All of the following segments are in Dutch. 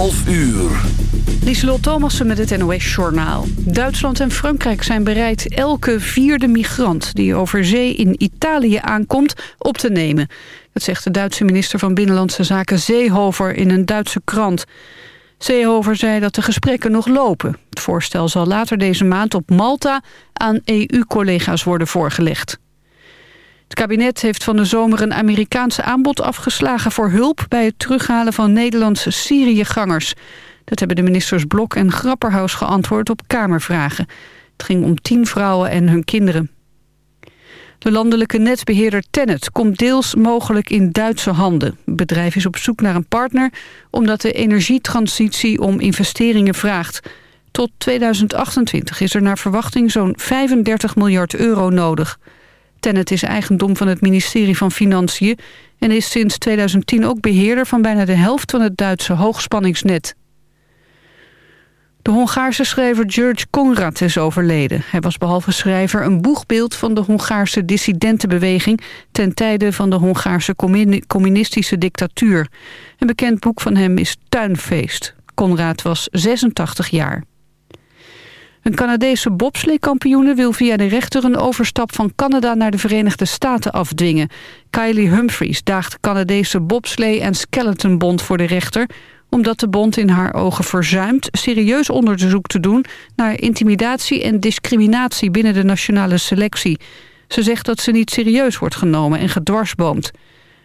11 uur. Lieselot Thomassen met het NOS-journaal. Duitsland en Frankrijk zijn bereid elke vierde migrant... die over zee in Italië aankomt, op te nemen. Dat zegt de Duitse minister van Binnenlandse Zaken Seehofer in een Duitse krant. Seehofer zei dat de gesprekken nog lopen. Het voorstel zal later deze maand op Malta aan EU-collega's worden voorgelegd. Het kabinet heeft van de zomer een Amerikaanse aanbod afgeslagen voor hulp... bij het terughalen van Nederlandse Syriëgangers. Dat hebben de ministers Blok en Grapperhaus geantwoord op Kamervragen. Het ging om tien vrouwen en hun kinderen. De landelijke netbeheerder Tennet komt deels mogelijk in Duitse handen. Het bedrijf is op zoek naar een partner omdat de energietransitie om investeringen vraagt. Tot 2028 is er naar verwachting zo'n 35 miljard euro nodig. Tennet is eigendom van het ministerie van Financiën... en is sinds 2010 ook beheerder van bijna de helft van het Duitse hoogspanningsnet. De Hongaarse schrijver George Konrad is overleden. Hij was behalve schrijver een boegbeeld van de Hongaarse dissidentenbeweging... ten tijde van de Hongaarse communistische dictatuur. Een bekend boek van hem is Tuinfeest. Konrad was 86 jaar. Een Canadese bobsleekampioene wil via de rechter een overstap van Canada naar de Verenigde Staten afdwingen. Kylie Humphries daagt de Canadese bobslee- en skeletonbond voor de rechter omdat de bond in haar ogen verzuimt serieus onderzoek te doen... naar intimidatie en discriminatie binnen de nationale selectie. Ze zegt dat ze niet serieus wordt genomen en gedwarsboomd.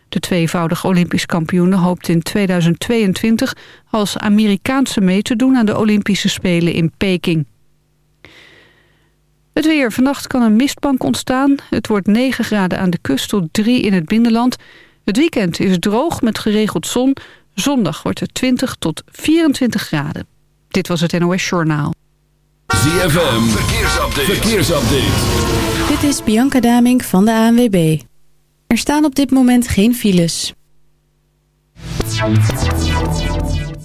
De tweevoudige Olympisch kampioene hoopt in 2022 als Amerikaanse mee te doen... aan de Olympische Spelen in Peking. Het weer. Vannacht kan een mistbank ontstaan. Het wordt 9 graden aan de kust tot 3 in het binnenland. Het weekend is droog met geregeld zon. Zondag wordt het 20 tot 24 graden. Dit was het NOS Journaal. ZFM. Verkeersupdate. Verkeersupdate. Dit is Bianca Damink van de ANWB. Er staan op dit moment geen files.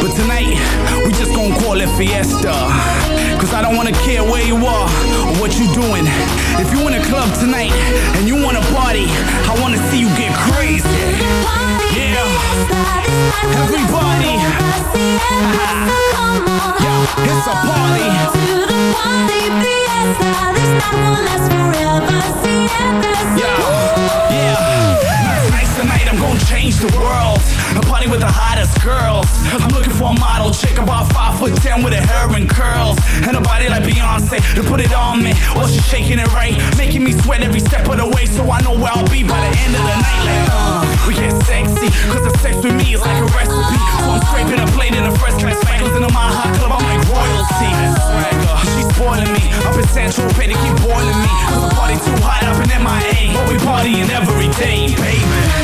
But tonight, we just gonna call it fiesta. Cause I don't wanna care where you are or what you doing. If you in a club tonight and you wanna party, I wanna see you get crazy. Yeah. Everybody. Yeah, it's a party. Yeah. Yeah. Tonight I'm gonna change the world. I'm partying with the hottest girls. I'm looking for a model chick about five foot ten with her hair and curls and a body like Beyonce to put it on me. While well, she's shaking it right, making me sweat every step of the way, so I know where I'll be by the end of the night. Like, uh, we get sexy, cause the sex with me is like a recipe. So I'm scraping a plate in a fresh class bag, listening to my hot club. I'm like royalty. She's spoiling me up in Central Pay to keep boiling me. Cause the party too hot up in MIA. But we partying every day, baby.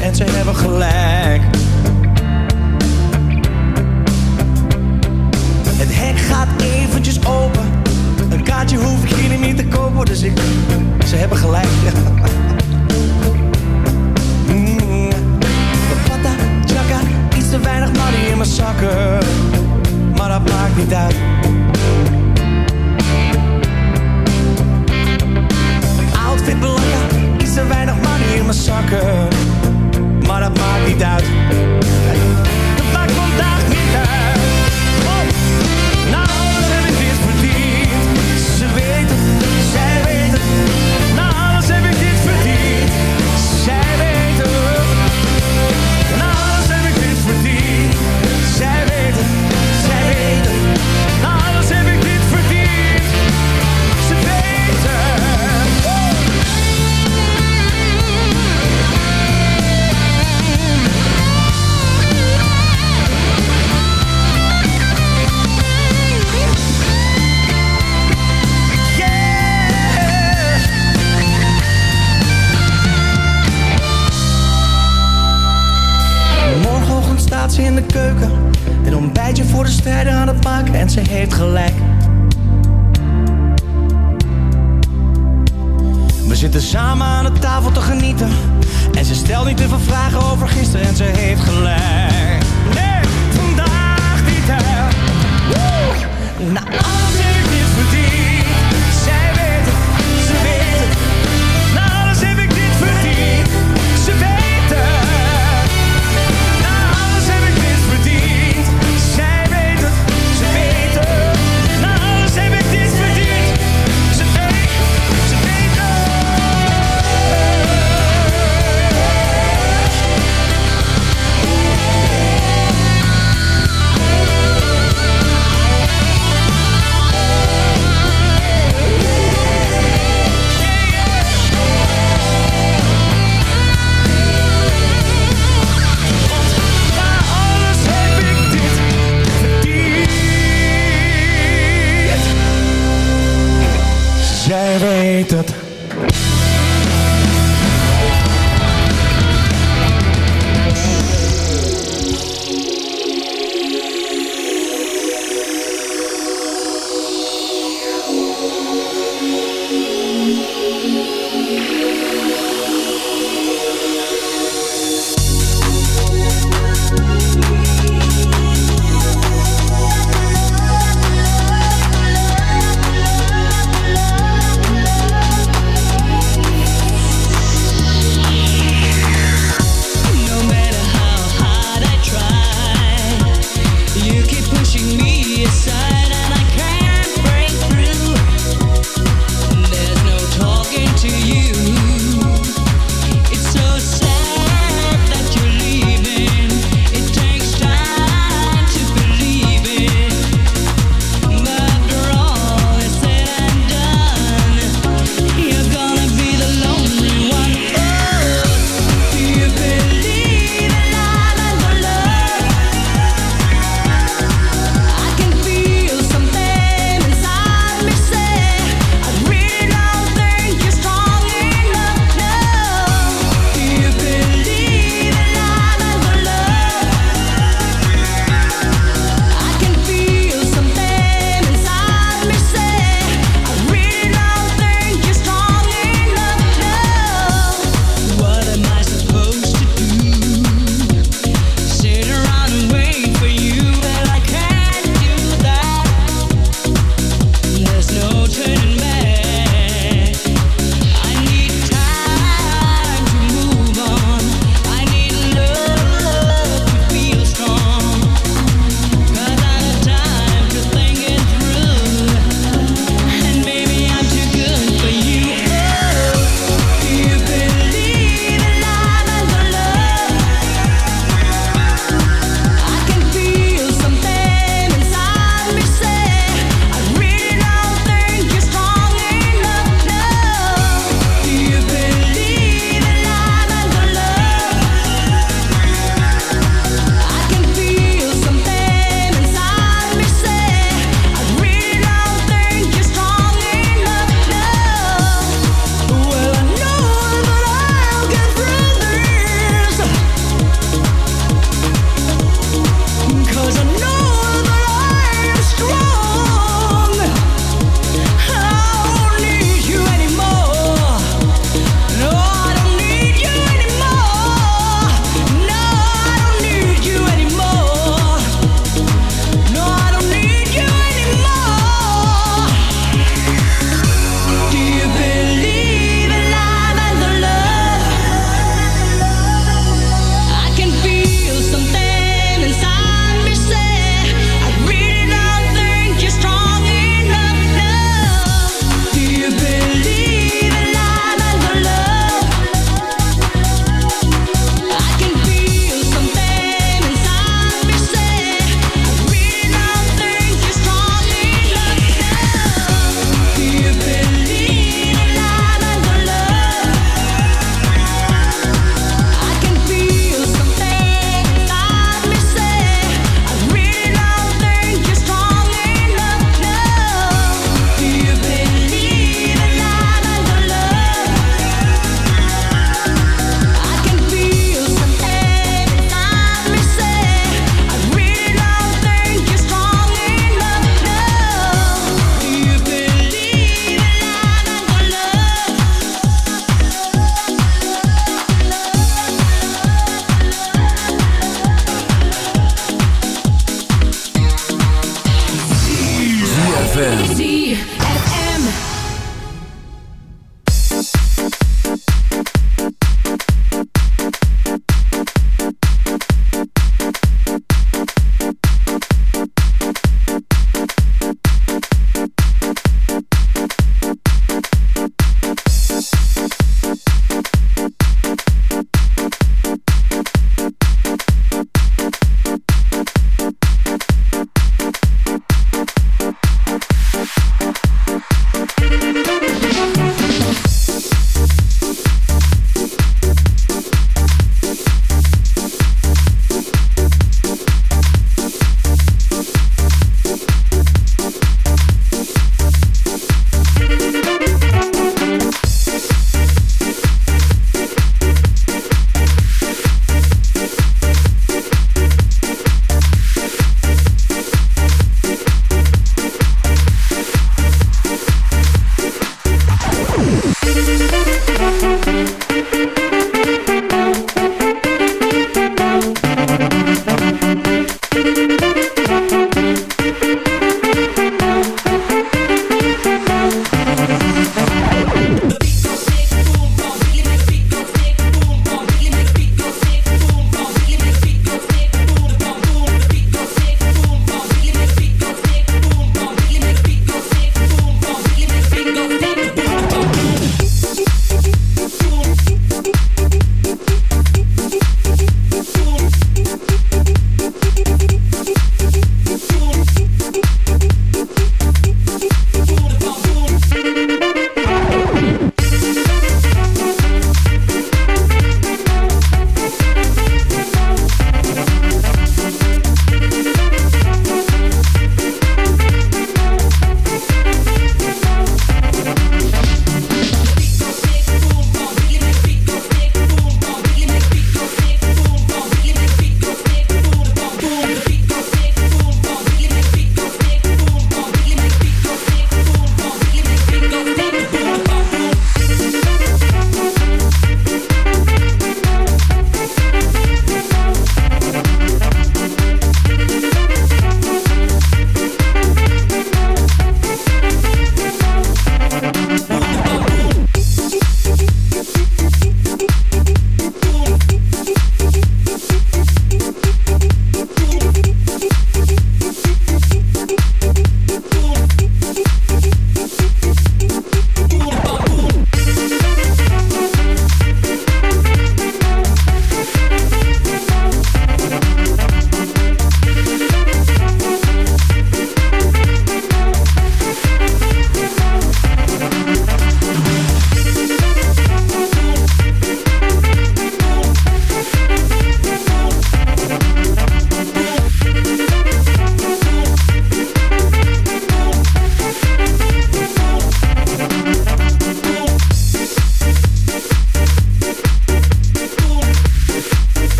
en ze hebben gelijk.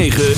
106.9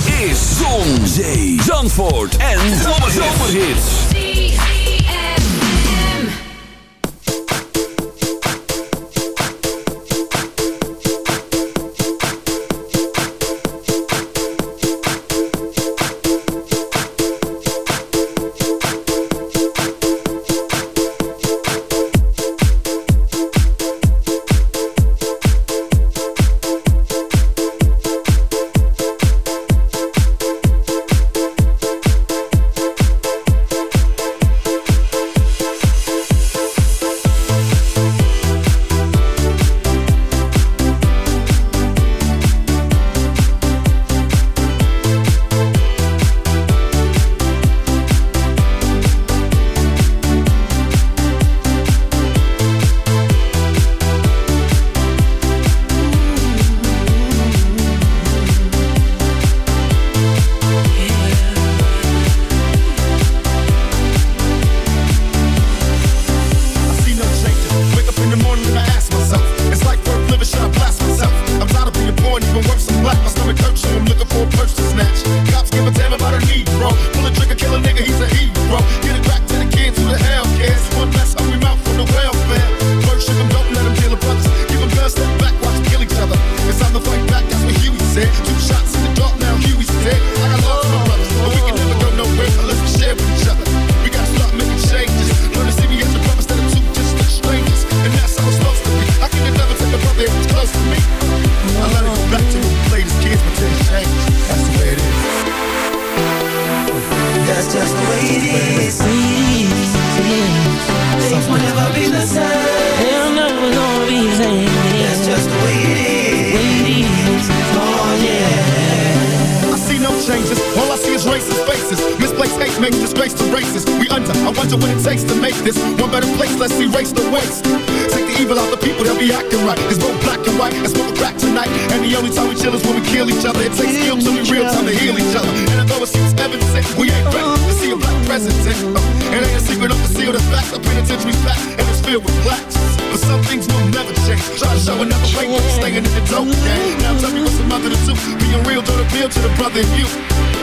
appeal to the brother in you.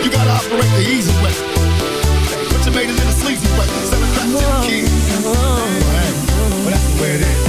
You gotta operate the easy way. Put your maiden in a sleazy way. Sell it back to the king. Alright, well that's the way it is.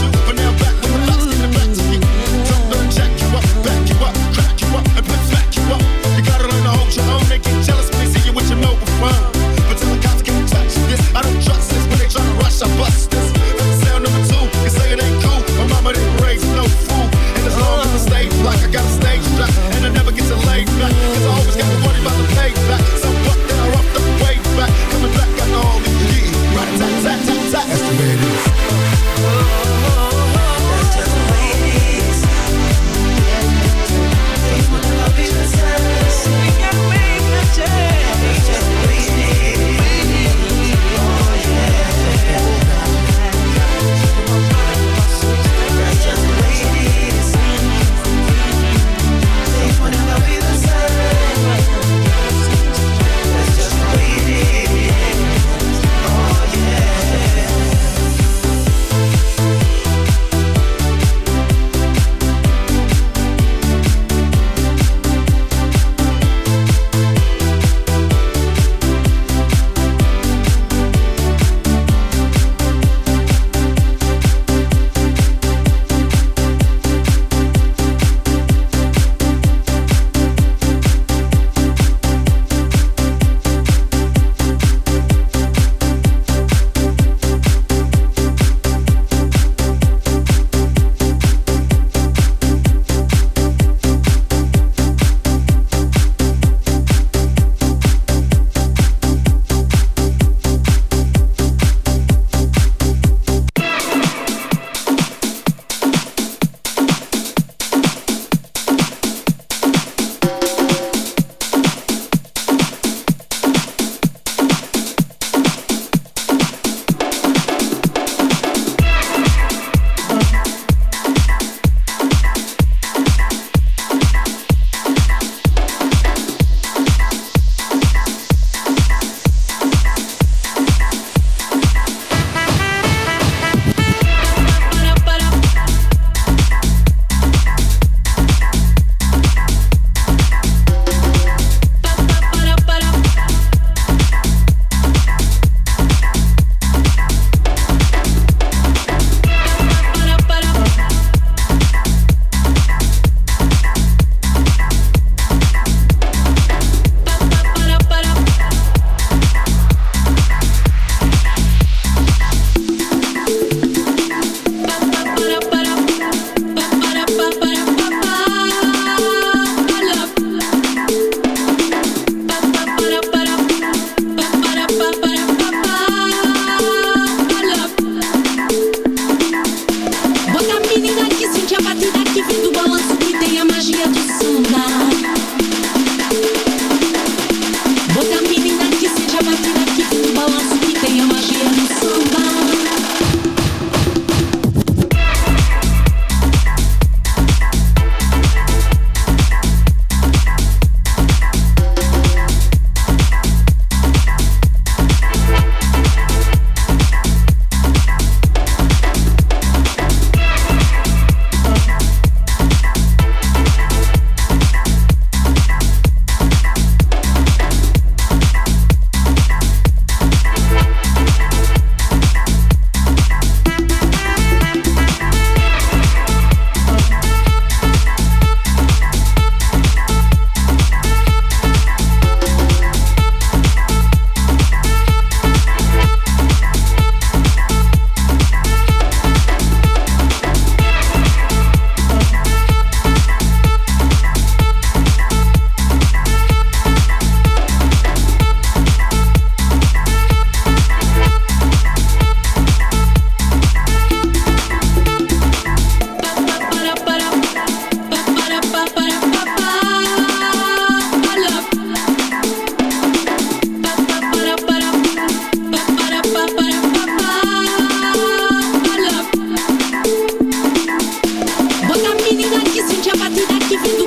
you back if you.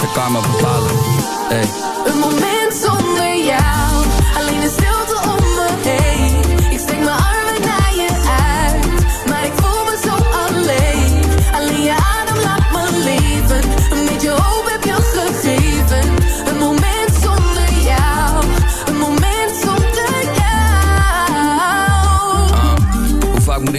de karma bepalen. Hey. Een moment zonder jou, alleen een stilte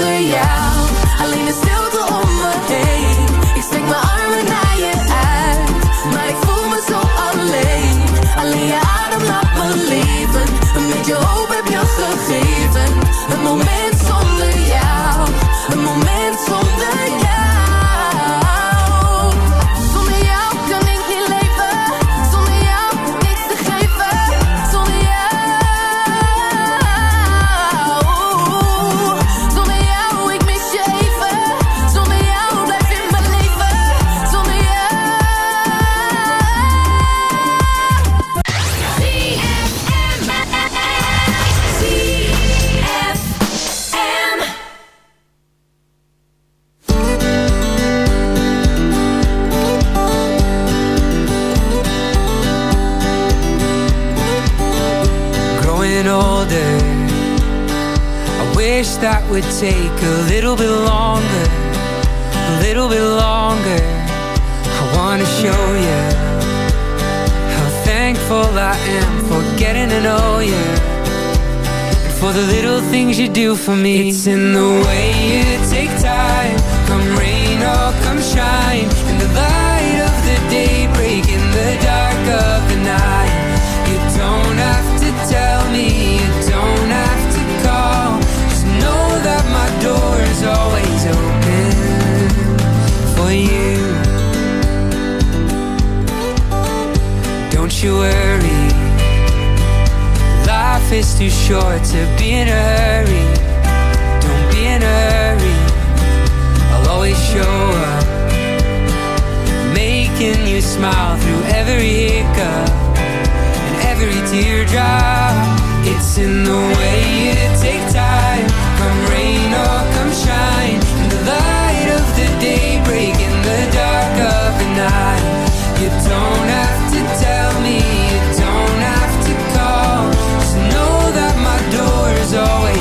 Yeah.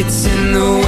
It's in the way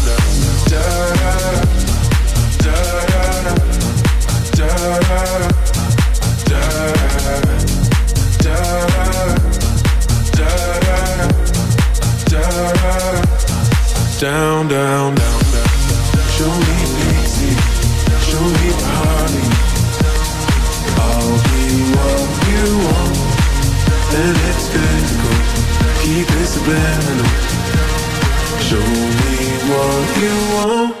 down, down, down, down. Show me pity, show me party. I'll be what you want, and it's physical. Keep it subliminal. Show me what you want.